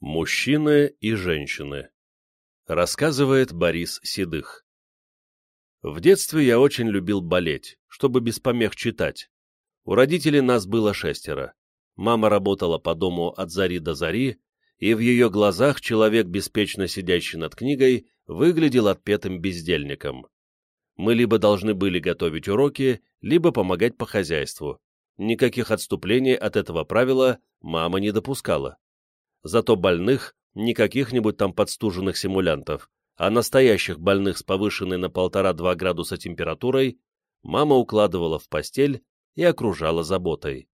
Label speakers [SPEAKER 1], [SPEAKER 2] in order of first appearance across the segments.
[SPEAKER 1] Мужчины и женщины. Рассказывает Борис Седых. В детстве я очень любил болеть, чтобы без помех читать. У родителей нас было шестеро. Мама работала по дому от зари до зари, и в ее глазах человек, беспечно сидящий над книгой, выглядел отпетым бездельником. Мы либо должны были готовить уроки, либо помогать по хозяйству. Никаких отступлений от этого правила мама не допускала. Зато больных, не каких-нибудь там подстуженных симулянтов, а настоящих больных с повышенной на полтора-два градуса температурой, мама укладывала в постель и окружала заботой.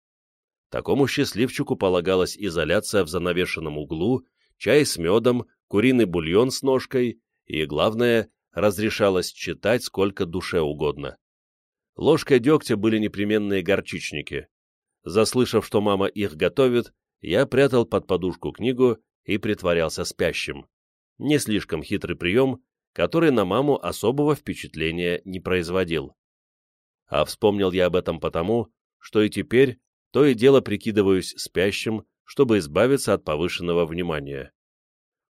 [SPEAKER 1] Такому счастливчику полагалась изоляция в занавешенном углу, чай с медом, куриный бульон с ножкой и, главное, разрешалось читать сколько душе угодно. Ложкой дегтя были непременные горчичники. Заслышав, что мама их готовит, я прятал под подушку книгу и притворялся спящим. Не слишком хитрый прием, который на маму особого впечатления не производил. А вспомнил я об этом потому, что и теперь то и дело прикидываюсь спящим, чтобы избавиться от повышенного внимания.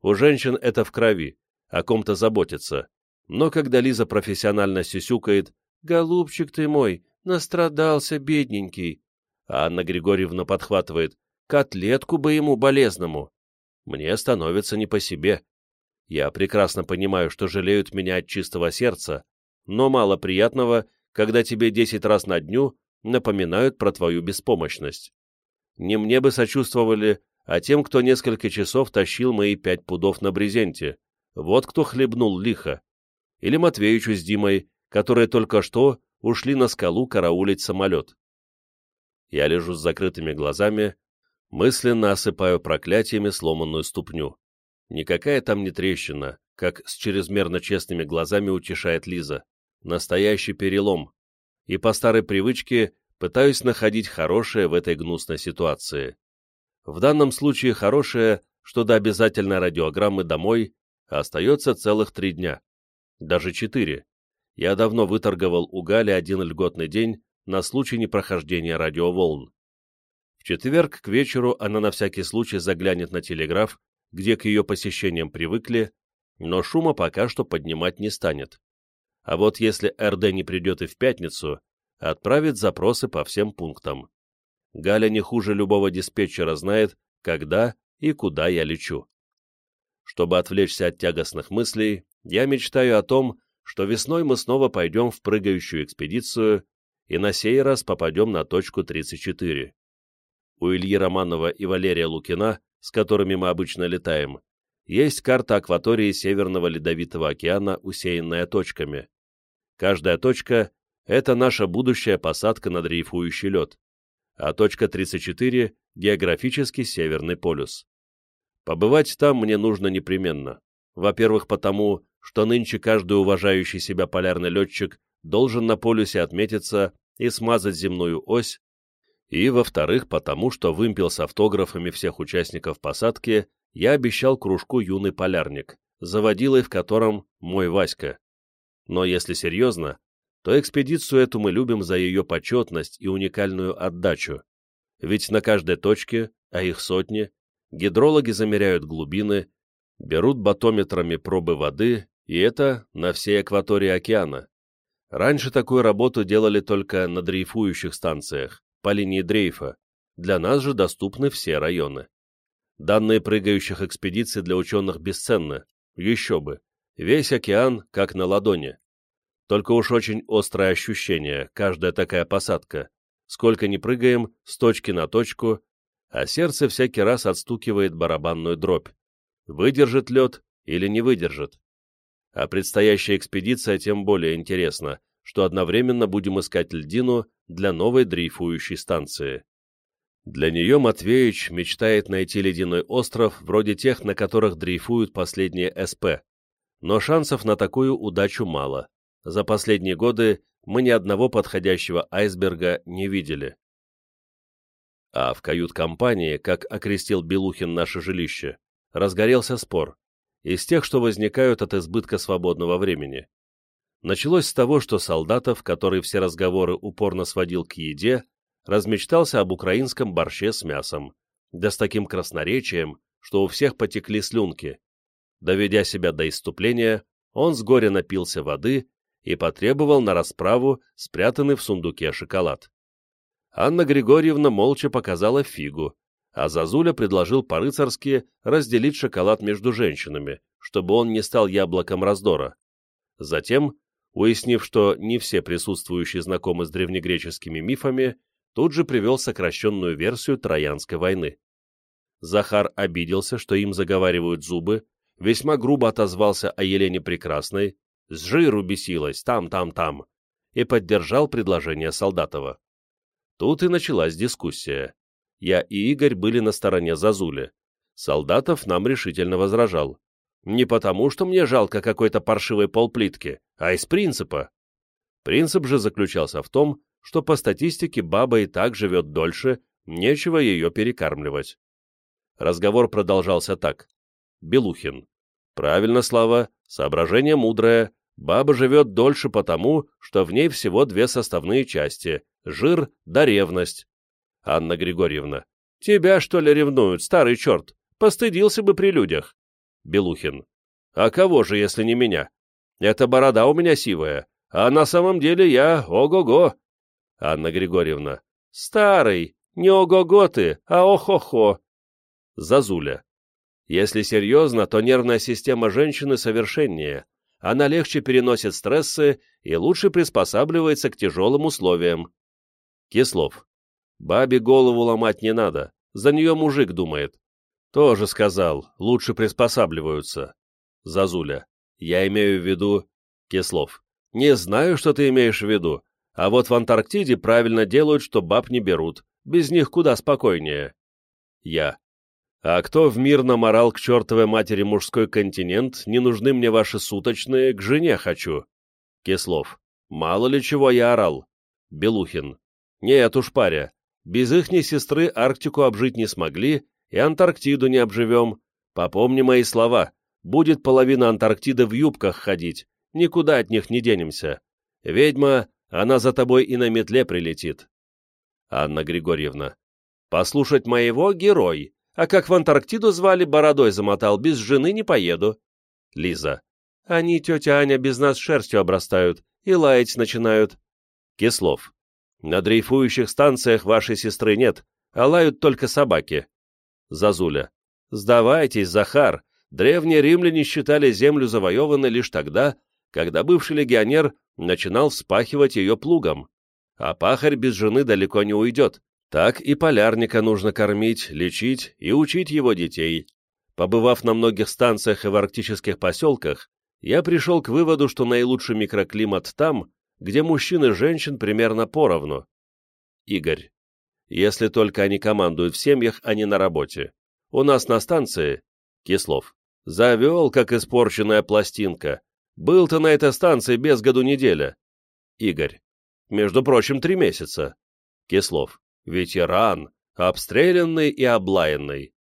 [SPEAKER 1] У женщин это в крови, о ком-то заботиться, но когда Лиза профессионально сюсюкает «Голубчик ты мой, настрадался, бедненький», а Анна Григорьевна подхватывает Котлетку бы ему болезному. Мне становится не по себе. Я прекрасно понимаю, что жалеют меня от чистого сердца, но мало приятного, когда тебе десять раз на дню напоминают про твою беспомощность. Не мне бы сочувствовали, а тем, кто несколько часов тащил мои пять пудов на брезенте. Вот кто хлебнул лихо. Или Матвеичу с Димой, которые только что ушли на скалу караулить самолет. Я лежу с закрытыми глазами, мысленно осыпаю проклятиями сломанную ступню. Никакая там не трещина, как с чрезмерно честными глазами утешает Лиза. Настоящий перелом. И по старой привычке пытаюсь находить хорошее в этой гнусной ситуации. В данном случае хорошее, что до обязательной радиограммы домой остается целых три дня. Даже четыре. Я давно выторговал у Гали один льготный день на случай непрохождения радиоволн четверг к вечеру она на всякий случай заглянет на телеграф, где к ее посещениям привыкли, но шума пока что поднимать не станет. А вот если РД не придет и в пятницу, отправит запросы по всем пунктам. Галя не хуже любого диспетчера знает, когда и куда я лечу. Чтобы отвлечься от тягостных мыслей, я мечтаю о том, что весной мы снова пойдем в прыгающую экспедицию и на сей раз попадем на точку 34 у Ильи Романова и Валерия Лукина, с которыми мы обычно летаем, есть карта акватории Северного Ледовитого океана, усеянная точками. Каждая точка — это наша будущая посадка на дрейфующий лед, а точка 34 — географический Северный полюс. Побывать там мне нужно непременно. Во-первых, потому, что нынче каждый уважающий себя полярный летчик должен на полюсе отметиться и смазать земную ось, и, во-вторых, потому что вымпел с автографами всех участников посадки я обещал кружку «Юный полярник», заводилой в котором мой Васька. Но если серьезно, то экспедицию эту мы любим за ее почетность и уникальную отдачу. Ведь на каждой точке, а их сотни, гидрологи замеряют глубины, берут батометрами пробы воды, и это на всей акватории океана. Раньше такую работу делали только на дрейфующих станциях, по линии дрейфа, для нас же доступны все районы. Данные прыгающих экспедиций для ученых бесценны, еще бы, весь океан как на ладони. Только уж очень острое ощущение, каждая такая посадка. Сколько ни прыгаем, с точки на точку, а сердце всякий раз отстукивает барабанную дробь. Выдержит лед или не выдержит. А предстоящая экспедиция тем более интересна, что одновременно будем искать льдину для новой дрейфующей станции. Для нее Матвеич мечтает найти ледяной остров, вроде тех, на которых дрейфуют последние СП. Но шансов на такую удачу мало. За последние годы мы ни одного подходящего айсберга не видели. А в кают-компании, как окрестил Белухин наше жилище, разгорелся спор, из тех, что возникают от избытка свободного времени. Началось с того, что Солдатов, который все разговоры упорно сводил к еде, размечтался об украинском борще с мясом, да с таким красноречием, что у всех потекли слюнки. Доведя себя до иступления, он с горя напился воды и потребовал на расправу спрятанный в сундуке шоколад. Анна Григорьевна молча показала фигу, а Зазуля предложил по-рыцарски разделить шоколад между женщинами, чтобы он не стал яблоком раздора. Затем, уяснив, что не все присутствующие знакомы с древнегреческими мифами, тут же привел сокращенную версию Троянской войны. Захар обиделся, что им заговаривают зубы, весьма грубо отозвался о Елене Прекрасной, с жиру бесилась, там, там, там, и поддержал предложение Солдатова. Тут и началась дискуссия. Я и Игорь были на стороне Зазули. Солдатов нам решительно возражал. Не потому, что мне жалко какой-то паршивой полплитки, а из принципа. Принцип же заключался в том, что по статистике баба и так живет дольше, нечего ее перекармливать. Разговор продолжался так. Белухин. Правильно, Слава, соображение мудрое. Баба живет дольше потому, что в ней всего две составные части – жир да ревность. Анна Григорьевна. Тебя, что ли, ревнуют, старый черт? Постыдился бы при людях. Белухин. А кого же, если не меня? Эта борода у меня сивая, а на самом деле я ого-го. Анна Григорьевна. Старый, не ого-го ты, а охо-хо. Зазуля. Если серьезно, то нервная система женщины совершеннее. Она легче переносит стрессы и лучше приспосабливается к тяжелым условиям. Кислов. Бабе голову ломать не надо, за нее мужик думает. Тоже сказал, лучше приспосабливаются. Зазуля. Я имею в виду... Кислов. Не знаю, что ты имеешь в виду, а вот в Антарктиде правильно делают, что баб не берут. Без них куда спокойнее. Я. А кто в мир наморал к чертовой матери мужской континент, не нужны мне ваши суточные, к жене хочу. Кислов. Мало ли чего я орал. Белухин. Нет уж, паря. Без ихней сестры Арктику обжить не смогли, и Антарктиду не обживем. Попомни мои слова. Будет половина Антарктиды в юбках ходить. Никуда от них не денемся. Ведьма, она за тобой и на метле прилетит. Анна Григорьевна. Послушать моего герой. А как в Антарктиду звали, бородой замотал, без жены не поеду. Лиза. Они, тетя Аня, без нас шерстью обрастают и лаять начинают. Кислов. На дрейфующих станциях вашей сестры нет, а лают только собаки. Зазуля. Сдавайтесь, Захар. Древние римляне считали землю завоеванной лишь тогда, когда бывший легионер начинал вспахивать ее плугом. А пахарь без жены далеко не уйдет. Так и полярника нужно кормить, лечить и учить его детей. Побывав на многих станциях и в арктических поселках, я пришел к выводу, что наилучший микроклимат там, где мужчин и женщин примерно поровну. Игорь. Если только они командуют в семьях, а не на работе. У нас на станции... Кислов. Завел, как испорченная пластинка. Был-то на этой станции без году неделя. Игорь. Между прочим, три месяца. Кислов. Ветеран. Обстрелянный и облаянный.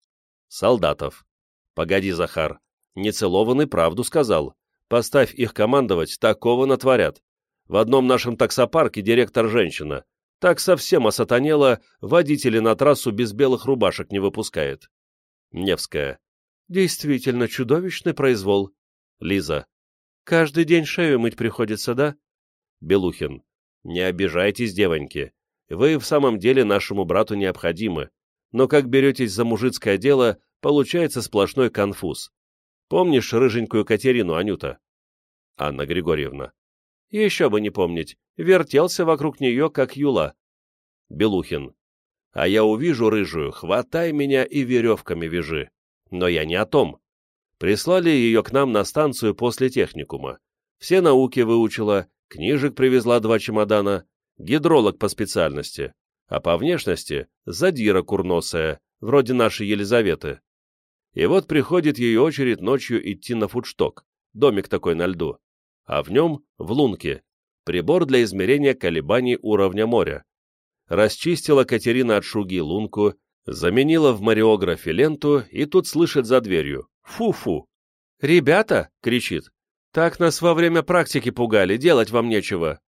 [SPEAKER 1] Солдатов. Погоди, Захар. Нецелованный правду сказал. Поставь их командовать, такого натворят. В одном нашем таксопарке директор женщина. Так совсем осатанела, водители на трассу без белых рубашек не выпускает. Невская. Действительно чудовищный произвол. Лиза. Каждый день шею мыть приходится, да? Белухин. Не обижайтесь, девоньки. Вы в самом деле нашему брату необходимы. Но как беретесь за мужицкое дело, получается сплошной конфуз. Помнишь рыженькую Катерину, Анюта? Анна Григорьевна. Еще бы не помнить, вертелся вокруг нее, как юла. Белухин. А я увижу рыжую, хватай меня и веревками вяжи. Но я не о том. Прислали ее к нам на станцию после техникума. Все науки выучила, книжек привезла два чемодана, гидролог по специальности, а по внешности задира курносая, вроде нашей Елизаветы. И вот приходит ее очередь ночью идти на фудшток, домик такой на льду а в нем, в лунке, прибор для измерения колебаний уровня моря. Расчистила Катерина от шуги лунку, заменила в мариографе ленту и тут слышит за дверью «Фу-фу!» «Ребята!» — кричит. «Так нас во время практики пугали, делать вам нечего!»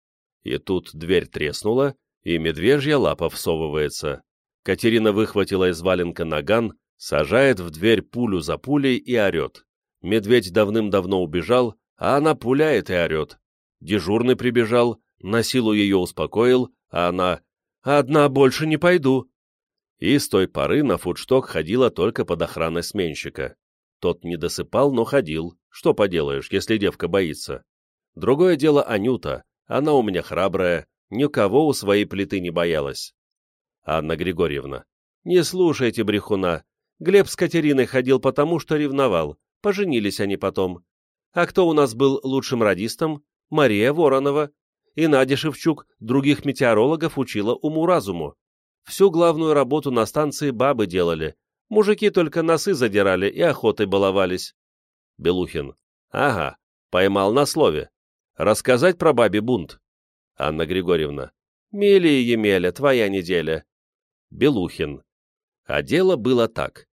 [SPEAKER 1] И тут дверь треснула, и медвежья лапа всовывается. Катерина выхватила из валенка наган, Сажает в дверь пулю за пулей и орет. Медведь давным-давно убежал, а она пуляет и орет. Дежурный прибежал, на силу ее успокоил, а она «Одна больше не пойду». И с той поры на фудшток ходила только под охраной сменщика. Тот не досыпал, но ходил. Что поделаешь, если девка боится. Другое дело Анюта. Она у меня храбрая, никого у своей плиты не боялась. Анна Григорьевна. Не слушайте брехуна. Глеб с Катериной ходил потому, что ревновал. Поженились они потом. А кто у нас был лучшим радистом? Мария Воронова. И Надя Шевчук других метеорологов учила уму-разуму. Всю главную работу на станции бабы делали. Мужики только носы задирали и охотой баловались. Белухин. Ага, поймал на слове. Рассказать про бабе бунт? Анна Григорьевна. Мелия Емеля, твоя неделя. Белухин. А дело было так.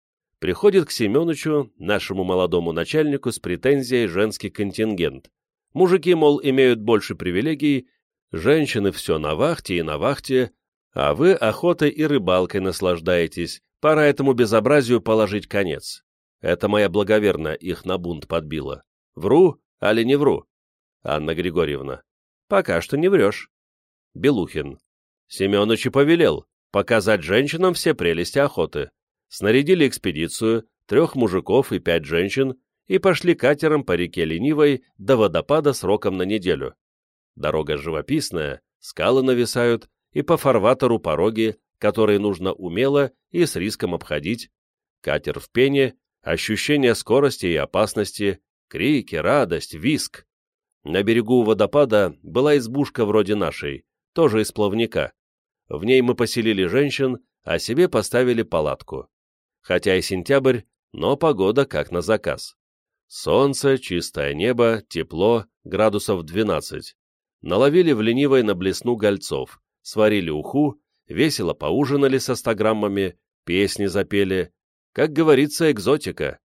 [SPEAKER 1] Приходит к Семеновичу, нашему молодому начальнику, с претензией женский контингент. Мужики, мол, имеют больше привилегий, женщины все на вахте и на вахте, а вы охотой и рыбалкой наслаждаетесь, пора этому безобразию положить конец. Это моя благоверная их на бунт подбила. Вру, али не вру? Анна Григорьевна. Пока что не врешь. Белухин. Семенович и повелел показать женщинам все прелести охоты. Снарядили экспедицию, трех мужиков и пять женщин, и пошли катером по реке Ленивой до водопада сроком на неделю. Дорога живописная, скалы нависают, и по фарватеру пороги, которые нужно умело и с риском обходить, катер в пене, ощущение скорости и опасности, крики, радость, виск. На берегу водопада была избушка вроде нашей, тоже из плавника. В ней мы поселили женщин, а себе поставили палатку. Хотя и сентябрь, но погода как на заказ. Солнце, чистое небо, тепло, градусов 12. Наловили в ленивой на блесну гольцов, сварили уху, весело поужинали со стограммами, песни запели. Как говорится, экзотика.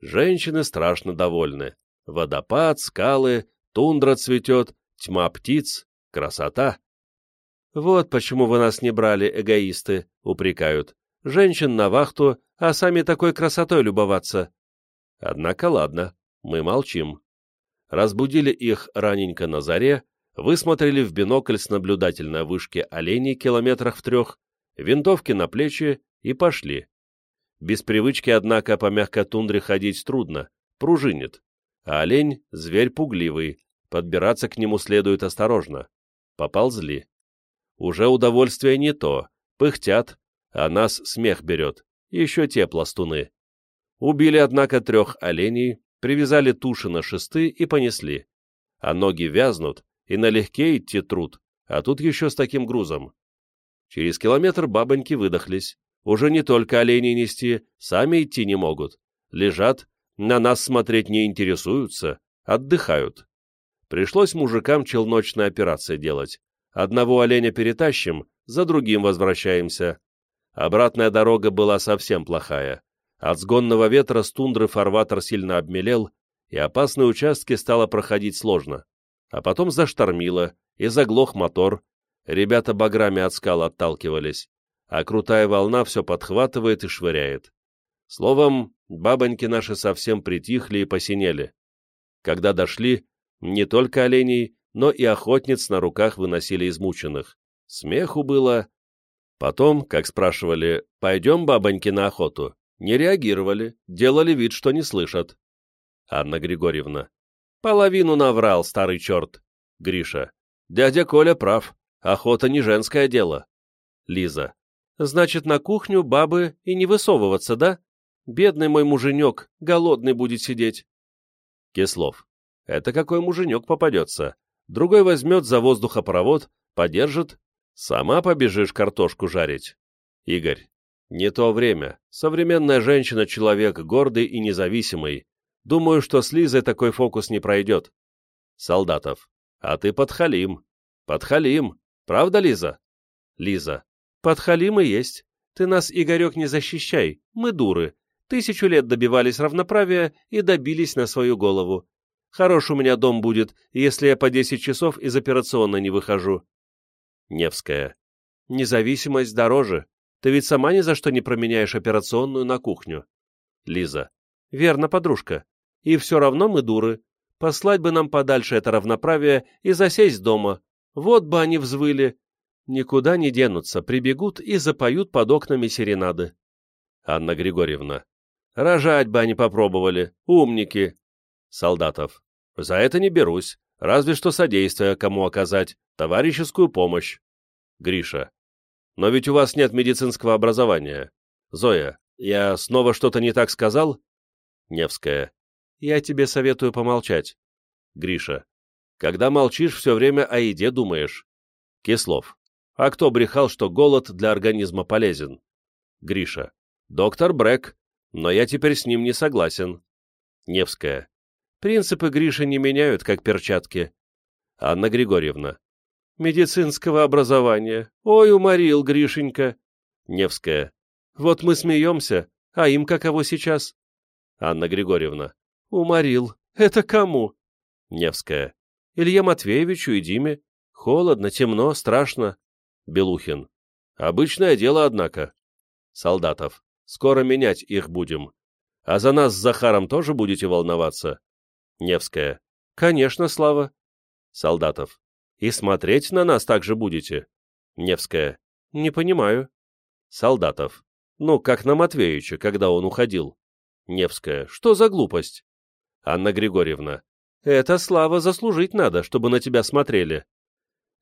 [SPEAKER 1] Женщины страшно довольны. Водопад, скалы, тундра цветет, тьма птиц, красота. «Вот почему вы нас не брали, эгоисты», — упрекают. «Женщин на вахту, а сами такой красотой любоваться». Однако ладно, мы молчим. Разбудили их раненько на заре, высмотрели в бинокль с наблюдательной вышки оленей километрах в трех, винтовки на плечи и пошли. Без привычки, однако, по мягкой тундре ходить трудно, пружинит. А олень — зверь пугливый, подбираться к нему следует осторожно. Поползли. Уже удовольствие не то, пыхтят, а нас смех берет, еще те пластуны. Убили, однако, трех оленей, привязали туши на шесты и понесли. А ноги вязнут, и налегке идти труд, а тут еще с таким грузом. Через километр бабоньки выдохлись. Уже не только оленей нести, сами идти не могут. Лежат, на нас смотреть не интересуются, отдыхают. Пришлось мужикам челночные операции делать. Одного оленя перетащим, за другим возвращаемся. Обратная дорога была совсем плохая. От сгонного ветра с тундры фарватер сильно обмелел, и опасные участки стало проходить сложно. А потом заштормило, и заглох мотор. Ребята баграми от скал отталкивались а крутая волна все подхватывает и швыряет. Словом, бабоньки наши совсем притихли и посинели. Когда дошли, не только оленей, но и охотниц на руках выносили измученных. Смеху было. Потом, как спрашивали, «Пойдем, бабоньки, на охоту?» Не реагировали, делали вид, что не слышат. Анна Григорьевна. Половину наврал, старый черт. Гриша. Дядя Коля прав. Охота не женское дело. Лиза. Значит, на кухню бабы и не высовываться, да? Бедный мой муженек, голодный будет сидеть. Кислов. Это какой муженек попадется? Другой возьмет за воздухопровод, подержит. Сама побежишь картошку жарить. Игорь. Не то время. Современная женщина — человек гордый и независимый. Думаю, что с Лизой такой фокус не пройдет. Солдатов. А ты подхалим. Подхалим. Правда, Лиза? Лиза. Подхалим и есть. Ты нас, Игорек, не защищай, мы дуры. Тысячу лет добивались равноправия и добились на свою голову. Хорош у меня дом будет, если я по десять часов из операционной не выхожу. Невская. Независимость дороже. Ты ведь сама ни за что не променяешь операционную на кухню. Лиза. Верно, подружка. И все равно мы дуры. Послать бы нам подальше это равноправие и засесть дома. Вот бы они взвыли. Никуда не денутся, прибегут и запоют под окнами серенады. Анна Григорьевна. Рожать бы они попробовали, умники. Солдатов. За это не берусь, разве что содействие кому оказать, товарищескую помощь. Гриша. Но ведь у вас нет медицинского образования. Зоя, я снова что-то не так сказал? Невская. Я тебе советую помолчать. Гриша. Когда молчишь, все время о еде думаешь. Кислов. А кто брехал, что голод для организма полезен? Гриша. Доктор Брэк. Но я теперь с ним не согласен. Невская. Принципы Гриши не меняют, как перчатки. Анна Григорьевна. Медицинского образования. Ой, уморил Гришенька. Невская. Вот мы смеемся, а им каково сейчас? Анна Григорьевна. Уморил. Это кому? Невская. Илье Матвеевичу и Диме. Холодно, темно, страшно. Белухин. Обычное дело, однако. Солдатов. Скоро менять их будем. А за нас с Захаром тоже будете волноваться? Невская. Конечно, Слава. Солдатов. И смотреть на нас также будете? Невская. Не понимаю. Солдатов. Ну, как на Матвеевича, когда он уходил. Невская. Что за глупость? Анна Григорьевна. Это, Слава, заслужить надо, чтобы на тебя смотрели.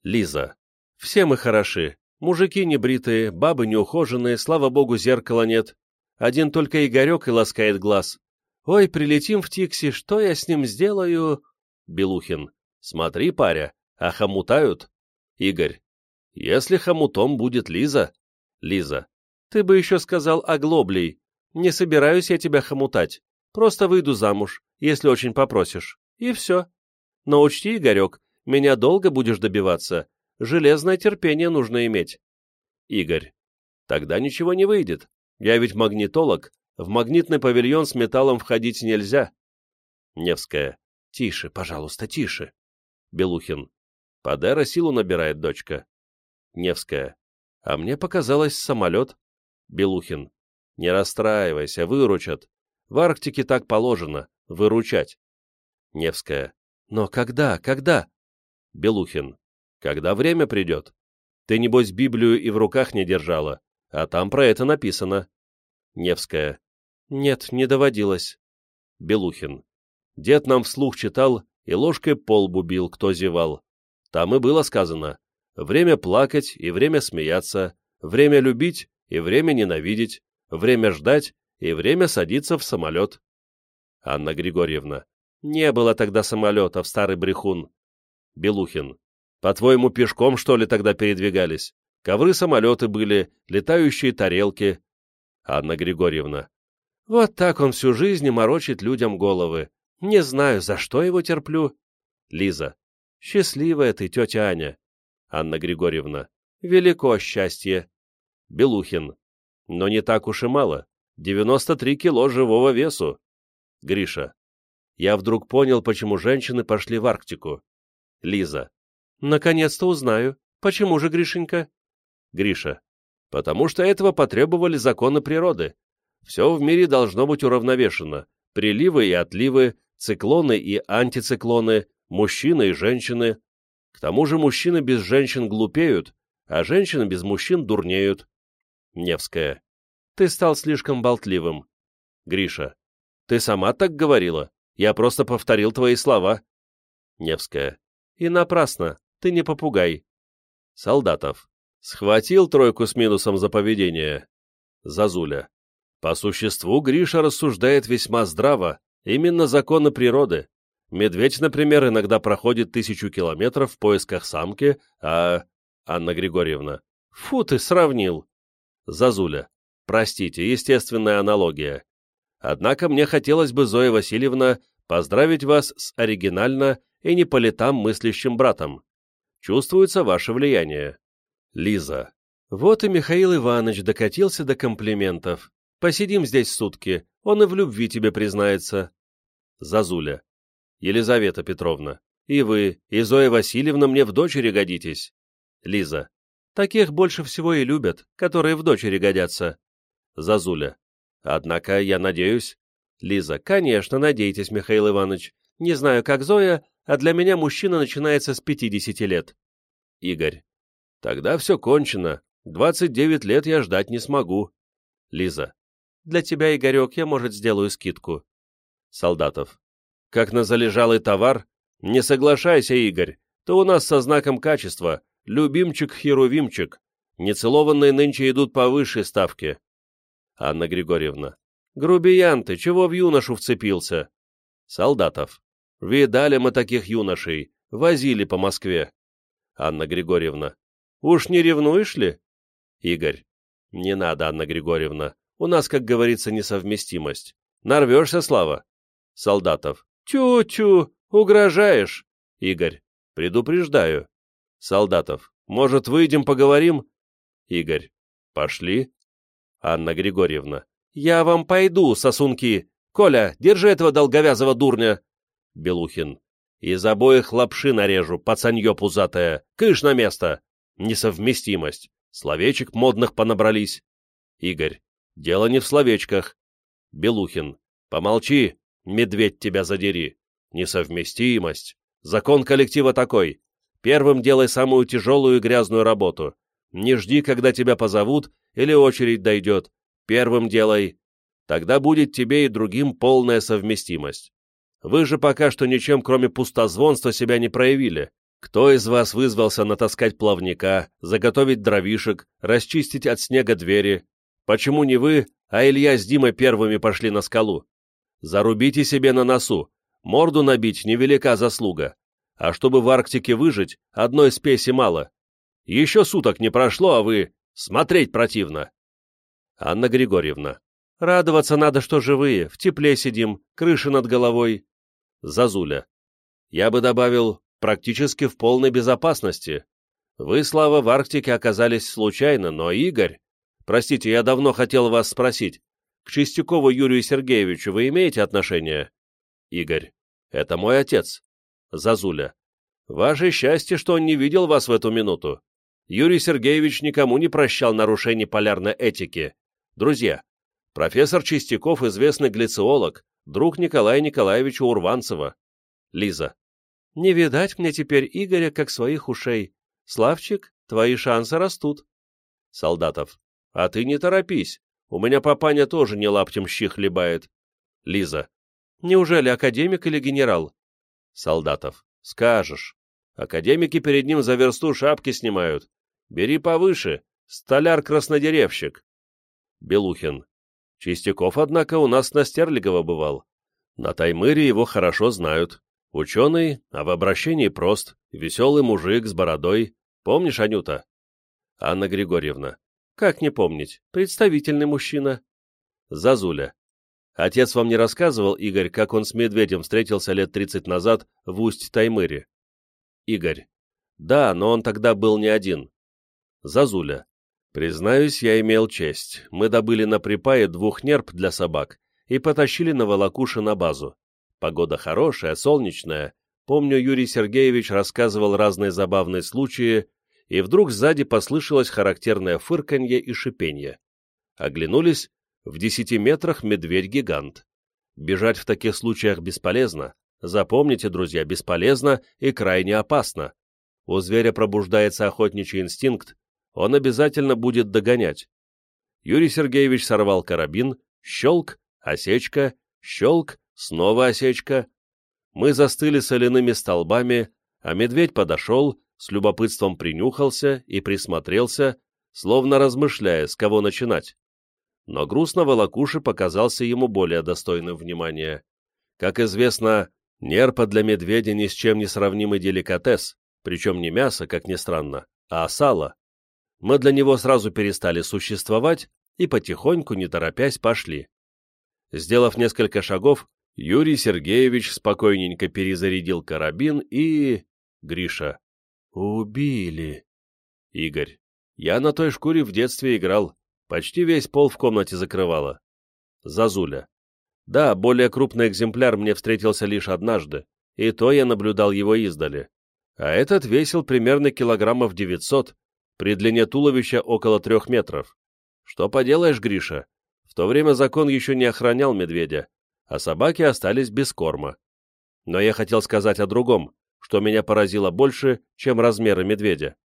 [SPEAKER 1] Лиза. Все мы хороши. Мужики небритые, бабы неухоженные, слава богу, зеркала нет. Один только Игорек и ласкает глаз. Ой, прилетим в Тикси, что я с ним сделаю? Белухин. Смотри, паря, а хомутают? Игорь. Если хомутом будет Лиза. Лиза. Ты бы еще сказал оглоблей. Не собираюсь я тебя хомутать. Просто выйду замуж, если очень попросишь. И все. Но учти, Игорек, меня долго будешь добиваться. Железное терпение нужно иметь. Игорь. Тогда ничего не выйдет. Я ведь магнитолог. В магнитный павильон с металлом входить нельзя. Невская. Тише, пожалуйста, тише. Белухин. Падера силу набирает дочка. Невская. А мне показалось самолет. Белухин. Не расстраивайся, выручат. В Арктике так положено, выручать. Невская. Но когда, когда? Белухин. Когда время придет. Ты, небось, Библию и в руках не держала, а там про это написано. Невская. Нет, не доводилось. Белухин. Дед нам вслух читал и ложкой пол бубил, кто зевал. Там и было сказано. Время плакать и время смеяться, время любить и время ненавидеть, время ждать и время садиться в самолет. Анна Григорьевна. Не было тогда самолетов, старый брехун. Белухин. По-твоему, пешком, что ли, тогда передвигались? Ковры-самолеты были, летающие тарелки. Анна Григорьевна. Вот так он всю жизнь морочит людям головы. Не знаю, за что его терплю. Лиза. Счастливая ты, тетя Аня. Анна Григорьевна. Велико счастье. Белухин. Но не так уж и мало. 93 кило живого весу. Гриша. Я вдруг понял, почему женщины пошли в Арктику. Лиза. Наконец-то узнаю. Почему же, Гришенька? Гриша. Потому что этого потребовали законы природы. Все в мире должно быть уравновешено. Приливы и отливы, циклоны и антициклоны, мужчины и женщины. К тому же мужчины без женщин глупеют, а женщины без мужчин дурнеют. Невская. Ты стал слишком болтливым. Гриша. Ты сама так говорила. Я просто повторил твои слова. Невская. И напрасно. Ты не попугай. Солдатов. Схватил тройку с минусом за поведение. Зазуля. По существу Гриша рассуждает весьма здраво, именно законы природы. Медведь, например, иногда проходит тысячу километров в поисках самки, а... Анна Григорьевна. Фу, ты сравнил. Зазуля. Простите, естественная аналогия. Однако мне хотелось бы, Зоя Васильевна, поздравить вас с оригинально и не мыслящим братом. Чувствуется ваше влияние. Лиза. Вот и Михаил Иванович докатился до комплиментов. Посидим здесь сутки, он и в любви тебе признается. Зазуля. Елизавета Петровна. И вы, и Зоя Васильевна мне в дочери годитесь. Лиза. Таких больше всего и любят, которые в дочери годятся. Зазуля. Однако, я надеюсь... Лиза. Конечно, надейтесь, Михаил Иванович. Не знаю, как Зоя, а для меня мужчина начинается с 50 лет. Игорь. Тогда все кончено. 29 лет я ждать не смогу. Лиза. Для тебя, Игорек, я, может, сделаю скидку. Солдатов. Как на залежалый товар? Не соглашайся, Игорь. Ты у нас со знаком качества. Любимчик-херувимчик. Нецелованные нынче идут по высшей ставке. Анна Григорьевна. Грубиян ты, чего в юношу вцепился? Солдатов. Видали мы таких юношей. Возили по Москве. Анна Григорьевна. Уж не ревнуешь ли? Игорь. Не надо, Анна Григорьевна. У нас, как говорится, несовместимость. Нарвешься, Слава? Солдатов. Тю-тю, угрожаешь. Игорь. Предупреждаю. Солдатов. Может, выйдем поговорим? Игорь. Пошли. Анна Григорьевна. Я вам пойду, сосунки. Коля, держи этого долговязого дурня. Белухин. Из обоих лапши нарежу, пацанье пузатое. Кыш на место. Несовместимость. Словечек модных понабрались. Игорь. Дело не в словечках. Белухин. Помолчи, медведь тебя задери. Несовместимость. Закон коллектива такой. Первым делай самую тяжелую и грязную работу. Не жди, когда тебя позовут или очередь дойдет. Первым делай. Тогда будет тебе и другим полная совместимость. Вы же пока что ничем, кроме пустозвонства, себя не проявили. Кто из вас вызвался натаскать плавника, заготовить дровишек, расчистить от снега двери? Почему не вы, а Илья с Димой первыми пошли на скалу? Зарубите себе на носу. Морду набить — невелика заслуга. А чтобы в Арктике выжить, одной спеси мало. Еще суток не прошло, а вы... Смотреть противно. Анна Григорьевна. Радоваться надо, что живые, в тепле сидим, крыши над головой. Зазуля. Я бы добавил, практически в полной безопасности. Вы, Слава, в Арктике оказались случайно, но Игорь... Простите, я давно хотел вас спросить. К Чистякову Юрию Сергеевичу вы имеете отношение? Игорь. Это мой отец. Зазуля. Ваше счастье, что он не видел вас в эту минуту. Юрий Сергеевич никому не прощал нарушений полярной этики. Друзья, профессор Чистяков – известный глициолог, друг Николая Николаевича Урванцева. Лиза. Не видать мне теперь Игоря, как своих ушей. Славчик, твои шансы растут. Солдатов. А ты не торопись. У меня папаня тоже не лаптем щи хлебает. Лиза. Неужели академик или генерал? Солдатов. Скажешь. Академики перед ним за версту шапки снимают. Бери повыше. Столяр-краснодеревщик. Белухин. Чистяков, однако, у нас на Стерлигова бывал. На Таймыре его хорошо знают. Ученый, а в обращении прост, веселый мужик с бородой. Помнишь, Анюта? Анна Григорьевна. Как не помнить? Представительный мужчина. Зазуля. Отец вам не рассказывал, Игорь, как он с медведем встретился лет 30 назад в Усть-Таймыре? Игорь. Да, но он тогда был не один. Зазуля. Признаюсь, я имел честь. Мы добыли на припае двух нерп для собак и потащили на волокуши на базу. Погода хорошая, солнечная. Помню, Юрий Сергеевич рассказывал разные забавные случаи, и вдруг сзади послышалось характерное фырканье и шипенье. Оглянулись, в десяти метрах медведь-гигант. Бежать в таких случаях бесполезно. Запомните, друзья, бесполезно и крайне опасно. У зверя пробуждается охотничий инстинкт, он обязательно будет догонять. Юрий Сергеевич сорвал карабин, щелк, осечка, щелк, снова осечка. Мы застыли соляными столбами, а медведь подошел, с любопытством принюхался и присмотрелся, словно размышляя, с кого начинать но грустно волокуши показался ему более достойным внимания. Как известно, нерпа для медведя ни с чем не сравнимый деликатес, причем не мясо, как ни странно, а сало. Мы для него сразу перестали существовать и потихоньку, не торопясь, пошли. Сделав несколько шагов, Юрий Сергеевич спокойненько перезарядил карабин и... Гриша. Убили. Игорь. Я на той шкуре в детстве играл. Почти весь пол в комнате закрывала. Зазуля. Да, более крупный экземпляр мне встретился лишь однажды, и то я наблюдал его издали. А этот весил примерно килограммов 900, при длине туловища около трех метров. Что поделаешь, Гриша? В то время закон еще не охранял медведя, а собаки остались без корма. Но я хотел сказать о другом, что меня поразило больше, чем размеры медведя.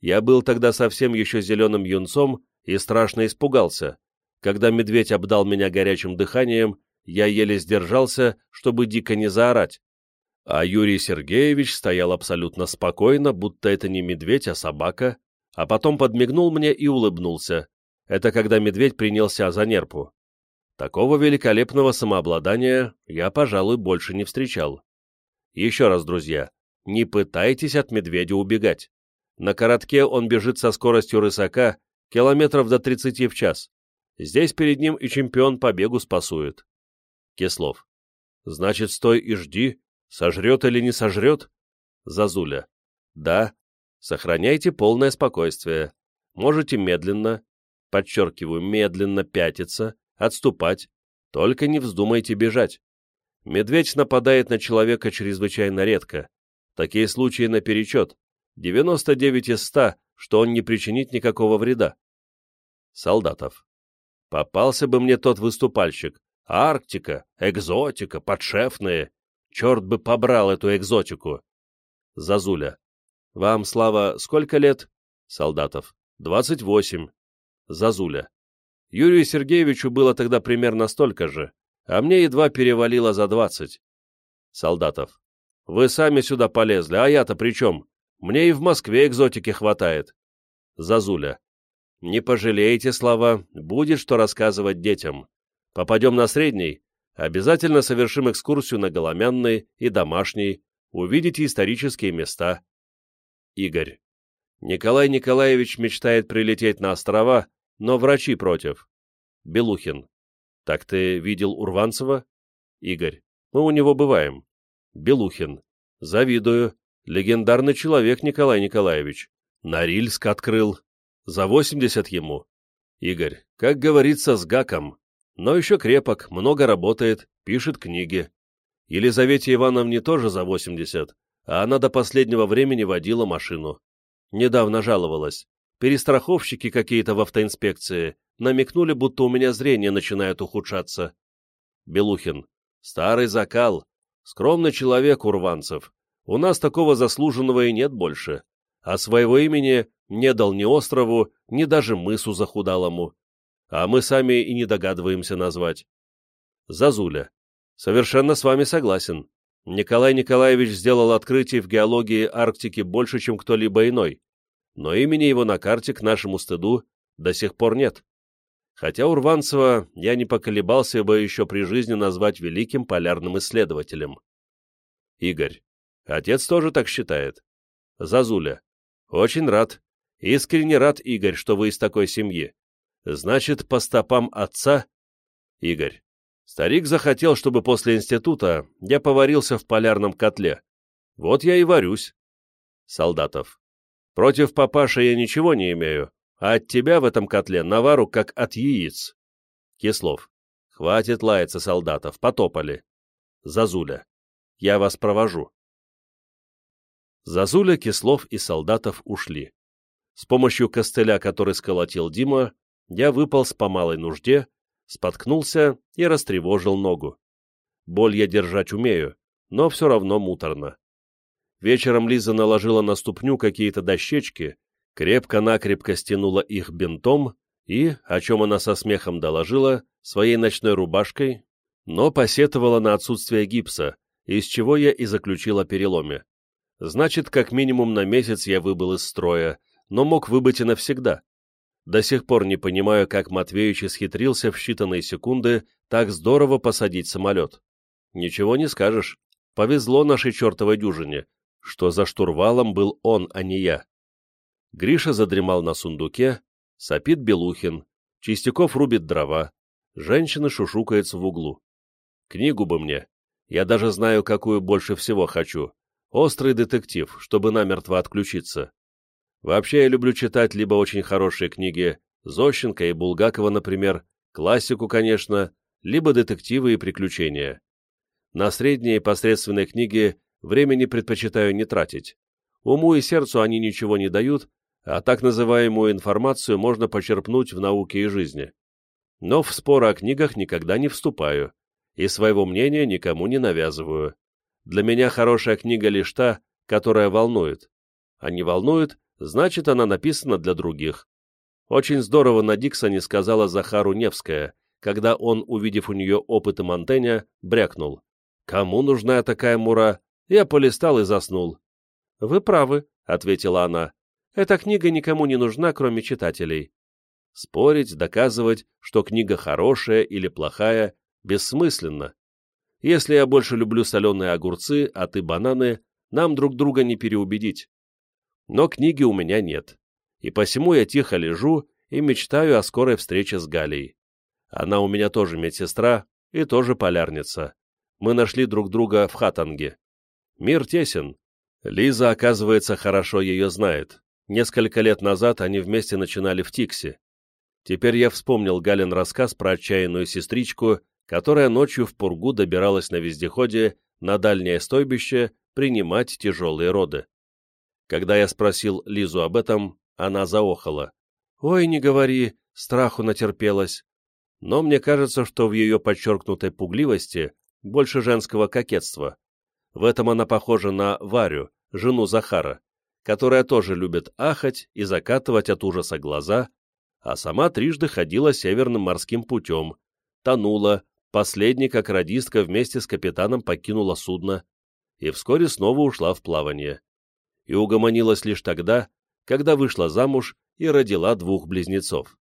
[SPEAKER 1] Я был тогда совсем еще зеленым юнцом и страшно испугался. Когда медведь обдал меня горячим дыханием, я еле сдержался, чтобы дико не заорать. А Юрий Сергеевич стоял абсолютно спокойно, будто это не медведь, а собака, а потом подмигнул мне и улыбнулся. Это когда медведь принялся за нерпу. Такого великолепного самообладания я, пожалуй, больше не встречал. Еще раз, друзья, не пытайтесь от медведя убегать. На коротке он бежит со скоростью рысака километров до 30 в час. Здесь перед ним и чемпион по бегу спасует. Кислов. Значит, стой и жди, Сожрет или не сожрет? Зазуля. Да. Сохраняйте полное спокойствие. Можете медленно, подчеркиваю, медленно пятиться, отступать. Только не вздумайте бежать. Медведь нападает на человека чрезвычайно редко. Такие случаи наперечет. 99 из 100, что он не причинит никакого вреда. Солдатов. Попался бы мне тот выступальщик. Арктика, экзотика, подшефные. Черт бы побрал эту экзотику. Зазуля. Вам, Слава, сколько лет? Солдатов. Двадцать восемь. Зазуля. Юрию Сергеевичу было тогда примерно столько же, а мне едва перевалило за двадцать. Солдатов. Вы сами сюда полезли, а я-то при чем? Мне и в Москве экзотики хватает. Зазуля. Не пожалеете, Слава, будет что рассказывать детям. Попадем на средний, Обязательно совершим экскурсию на Голомянный и Домашний, увидите исторические места. Игорь. Николай Николаевич мечтает прилететь на острова, но врачи против. Белухин. Так ты видел Урванцева? Игорь. Мы у него бываем. Белухин. Завидую. Легендарный человек Николай Николаевич. Норильск открыл. За 80 ему. Игорь. Как говорится, с гаком. Но еще крепок, много работает, пишет книги. Елизавете Ивановне тоже за 80, а она до последнего времени водила машину. Недавно жаловалась. Перестраховщики какие-то в автоинспекции намекнули, будто у меня зрение начинает ухудшаться. Белухин. Старый закал. Скромный человек, Урванцев. У нас такого заслуженного и нет больше. А своего имени не дал ни острову, ни даже мысу захудалому а мы сами и не догадываемся назвать. Зазуля. Совершенно с вами согласен. Николай Николаевич сделал открытий в геологии Арктики больше, чем кто-либо иной, но имени его на карте к нашему стыду до сих пор нет. Хотя Урванцева я не поколебался бы еще при жизни назвать великим полярным исследователем. Игорь. Отец тоже так считает. Зазуля. Очень рад. Искренне рад, Игорь, что вы из такой семьи. Значит, по стопам отца? Игорь. Старик захотел, чтобы после института я поварился в полярном котле. Вот я и варюсь. Солдатов. Против папаши я ничего не имею, а от тебя в этом котле навару как от яиц. Кислов. Хватит лаяться, солдатов, потопали. Зазуля. Я вас провожу. Зазуля, Кислов и солдатов ушли. С помощью костыля, который сколотил Дима, я выполз по малой нужде, споткнулся и растревожил ногу. Боль я держать умею, но все равно муторно. Вечером Лиза наложила на ступню какие-то дощечки, крепко-накрепко стянула их бинтом и, о чем она со смехом доложила, своей ночной рубашкой, но посетовала на отсутствие гипса, из чего я и заключил о переломе. Значит, как минимум на месяц я выбыл из строя, но мог выбыть и навсегда. До сих пор не понимаю, как Матвеич исхитрился в считанные секунды так здорово посадить самолет. Ничего не скажешь. Повезло нашей чертовой дюжине, что за штурвалом был он, а не я. Гриша задремал на сундуке, сопит Белухин, Чистяков рубит дрова, женщина шушукается в углу. Книгу бы мне. Я даже знаю, какую больше всего хочу. Острый детектив, чтобы намертво отключиться. Вообще я люблю читать либо очень хорошие книги, Зощенко и Булгакова, например, классику, конечно, либо детективы и приключения. На средние и посредственные книги времени предпочитаю не тратить. Уму и сердцу они ничего не дают, а так называемую информацию можно почерпнуть в науке и жизни. Но в споры о книгах никогда не вступаю, и своего мнения никому не навязываю. Для меня хорошая книга лишь та, которая волнует. А не волнует, значит, она написана для других. Очень здорово на Диксоне сказала Захару Невская, когда он, увидев у нее опыты Монтэня, брякнул. «Кому нужна такая мура? Я полистал и заснул». «Вы правы», — ответила она. «Эта книга никому не нужна, кроме читателей». Спорить, доказывать, что книга хорошая или плохая, бессмысленно. Если я больше люблю соленые огурцы, а ты бананы, нам друг друга не переубедить. Но книги у меня нет и посему я тихо лежу и мечтаю о скорой встрече с Галей. Она у меня тоже медсестра и тоже полярница. Мы нашли друг друга в Хатанге. Мир тесен. Лиза, оказывается, хорошо ее знает. Несколько лет назад они вместе начинали в Тиксе. Теперь я вспомнил Галин рассказ про отчаянную сестричку, которая ночью в Пургу добиралась на вездеходе на дальнее стойбище принимать тяжелые роды. Когда я спросил Лизу об этом, она заохала. «Ой, не говори, страху натерпелась». Но мне кажется, что в ее подчеркнутой пугливости больше женского кокетства. В этом она похожа на Варю, жену Захара, которая тоже любит ахать и закатывать от ужаса глаза, а сама трижды ходила северным морским путем, тонула, последний, как радистка, вместе с капитаном покинула судно и вскоре снова ушла в плавание. И угомонилась лишь тогда, когда вышла замуж и родила двух близнецов.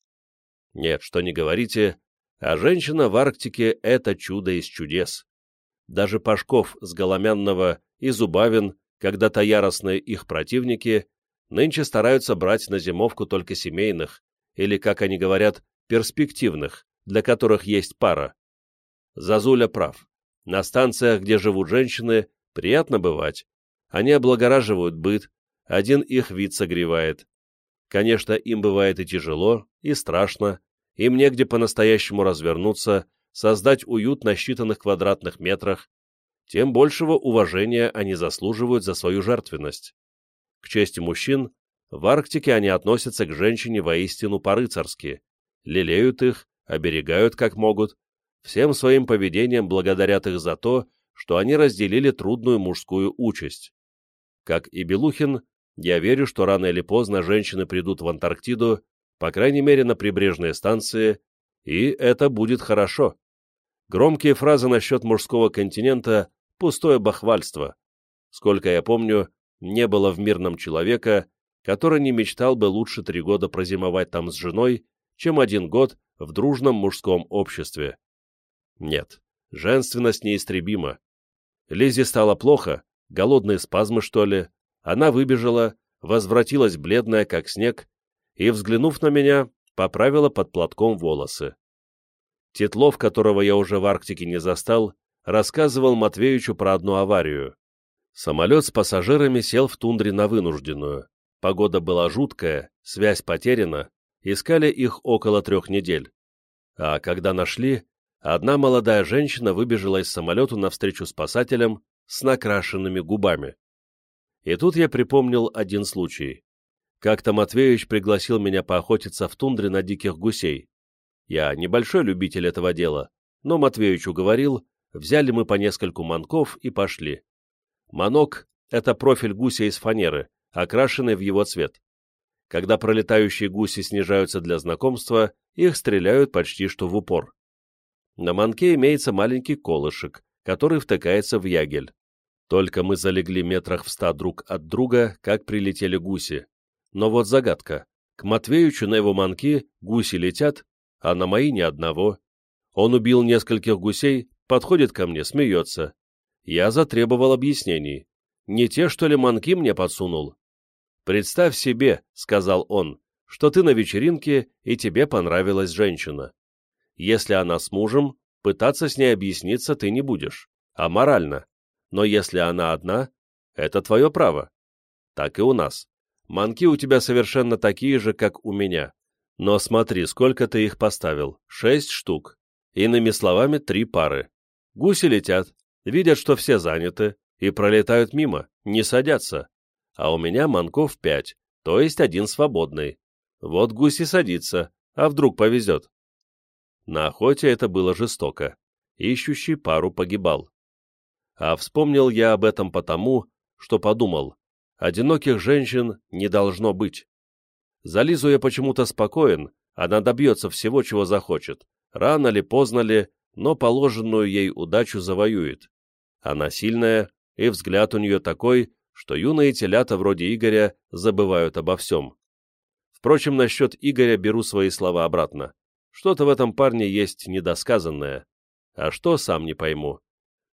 [SPEAKER 1] Нет, что не говорите, а женщина в Арктике — это чудо из чудес. Даже Пашков с Голомянного и Зубавин, когда-то яростные их противники, нынче стараются брать на зимовку только семейных, или, как они говорят, перспективных, для которых есть пара. Зазуля прав. На станциях, где живут женщины, приятно бывать. Они облагораживают быт, один их вид согревает. Конечно, им бывает и тяжело, и страшно, им негде по-настоящему развернуться, создать уют на считанных квадратных метрах, тем большего уважения они заслуживают за свою жертвенность. К чести мужчин, в Арктике они относятся к женщине воистину по-рыцарски, лелеют их, оберегают как могут, всем своим поведением благодарят их за то, что они разделили трудную мужскую участь. Как и Белухин, я верю, что рано или поздно женщины придут в Антарктиду, по крайней мере на прибрежные станции, и это будет хорошо. Громкие фразы насчет мужского континента – пустое бахвальство. Сколько я помню, не было в мирном человека, который не мечтал бы лучше три года прозимовать там с женой, чем один год в дружном мужском обществе. Нет, женственность неистребима. Лизе стало плохо, голодные спазмы, что ли, она выбежала, возвратилась бледная, как снег, и, взглянув на меня, поправила под платком волосы. Тетлов, которого я уже в Арктике не застал, рассказывал Матвеевичу про одну аварию. Самолет с пассажирами сел в тундре на вынужденную. Погода была жуткая, связь потеряна, искали их около трех недель. А когда нашли, одна молодая женщина выбежала из самолета навстречу спасателям с накрашенными губами. И тут я припомнил один случай. Как-то Матвеевич пригласил меня поохотиться в тундре на диких гусей. Я небольшой любитель этого дела, но Матвеевич уговорил, взяли мы по нескольку манков и пошли. Манок — это профиль гуся из фанеры, окрашенный в его цвет. Когда пролетающие гуси снижаются для знакомства, их стреляют почти что в упор. На манке имеется маленький колышек, который втыкается в ягель. Только мы залегли метрах в ста друг от друга, как прилетели гуси. Но вот загадка. К Матвеючу на его манки гуси летят, а на мои ни одного. Он убил нескольких гусей, подходит ко мне, смеется. Я затребовал объяснений. Не те, что ли, манки мне подсунул? «Представь себе», — сказал он, — «что ты на вечеринке, и тебе понравилась женщина. Если она с мужем, пытаться с ней объясниться ты не будешь, а морально но если она одна, это твое право. Так и у нас. Манки у тебя совершенно такие же, как у меня. Но смотри, сколько ты их поставил. Шесть штук. Иными словами, три пары. Гуси летят, видят, что все заняты, и пролетают мимо, не садятся. А у меня манков пять, то есть один свободный. Вот гусь и садится, а вдруг повезет. На охоте это было жестоко. Ищущий пару погибал. А вспомнил я об этом потому, что подумал, одиноких женщин не должно быть. За Лизу я почему-то спокоен, она добьется всего, чего захочет. Рано ли, поздно ли, но положенную ей удачу завоюет. Она сильная, и взгляд у нее такой, что юные телята вроде Игоря забывают обо всем. Впрочем, насчет Игоря беру свои слова обратно. Что-то в этом парне есть недосказанное. А что, сам не пойму.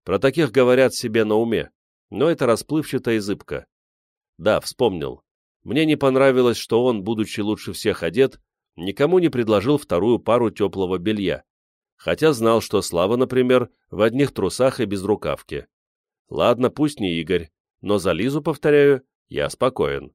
[SPEAKER 1] Про таких говорят себе на уме, но это расплывчато и. Да, вспомнил. Мне не понравилось, что он, будучи лучше всех одет, никому не предложил вторую пару теплого белья, хотя знал, что Слава, например, в одних трусах и без рукавки. Ладно, пусть не Игорь, но за Лизу, повторяю, я спокоен.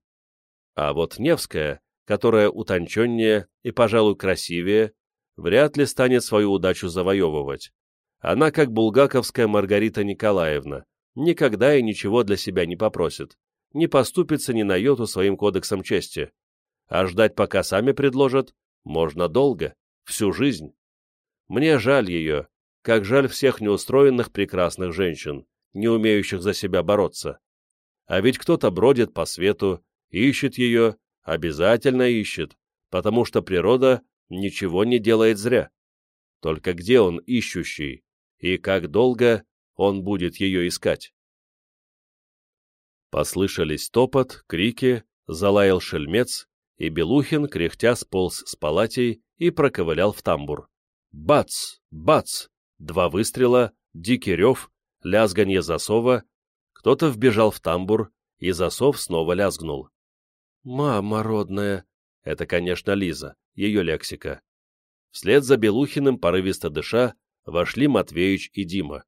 [SPEAKER 1] А вот Невская, которая утонченнее и, пожалуй, красивее, вряд ли станет свою удачу завоевывать. Она как булгаковская Маргарита Николаевна, никогда и ничего для себя не попросит не поступится ни на йоту своим кодексом чести, а ждать, пока сами предложат, можно долго, всю жизнь. Мне жаль ее, как жаль всех неустроенных прекрасных женщин, не умеющих за себя бороться. А ведь кто-то бродит по свету, ищет ее, обязательно ищет, потому что природа ничего не делает зря. Только где он ищущий, и как долго он будет ее искать? Послышались топот, крики, залаял шельмец, и Белухин, кряхтя, сполз с палатей и проковылял в тамбур. Бац! Бац! Два выстрела, дикий рев, лязганье засова. Кто-то вбежал в тамбур, и засов снова лязгнул. «Мама родная!» Это, конечно, Лиза, ее лексика. Вслед за Белухиным, порывисто дыша, вошли Матвеич и Дима.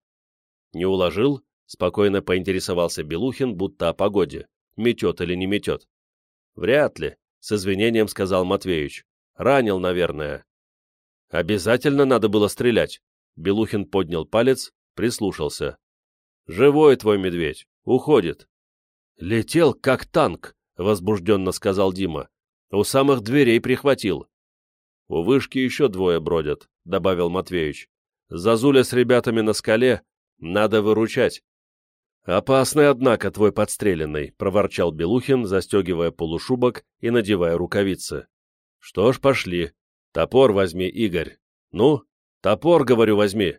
[SPEAKER 1] Не уложил, Спокойно поинтересовался Белухин, будто о погоде. Метет или не метет? Вряд ли, с извинением сказал Матвеич. Ранил, наверное. Обязательно надо было стрелять. Белухин поднял палец, прислушался. Живой твой медведь, уходит. Летел, как танк, возбужденно сказал Дима. У самых дверей прихватил. У вышки еще двое бродят, добавил Матвеич. Зазуля с ребятами на скале, надо выручать. «Опасный, однако, твой подстреленный», — проворчал Белухин, застегивая полушубок и надевая рукавицы. «Что ж, пошли. Топор возьми, Игорь. Ну, топор, говорю, возьми».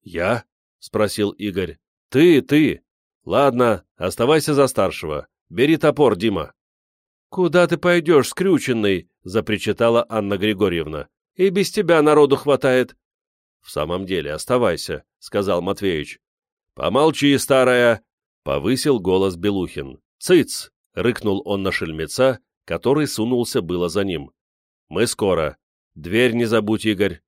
[SPEAKER 1] «Я?» — спросил Игорь. «Ты, ты. Ладно, оставайся за старшего. Бери топор, Дима». «Куда ты пойдешь, скрюченный?» — запричитала Анна Григорьевна. «И без тебя народу хватает». «В самом деле, оставайся», — сказал Матвеич. «Помолчи, старая!» — повысил голос Белухин. «Цыц!» — рыкнул он на шельмеца, который сунулся было за ним. «Мы скоро. Дверь не забудь, Игорь!»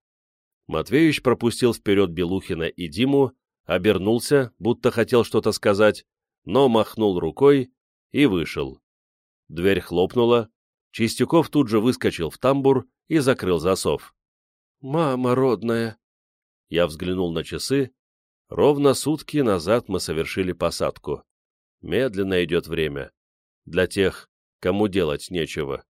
[SPEAKER 1] Матвеевич пропустил вперед Белухина и Диму, обернулся, будто хотел что-то сказать, но махнул рукой и вышел. Дверь хлопнула, Чистяков тут же выскочил в тамбур и закрыл засов. «Мама родная!» Я взглянул на часы Ровно сутки назад мы совершили посадку. Медленно идет время. Для тех, кому делать нечего.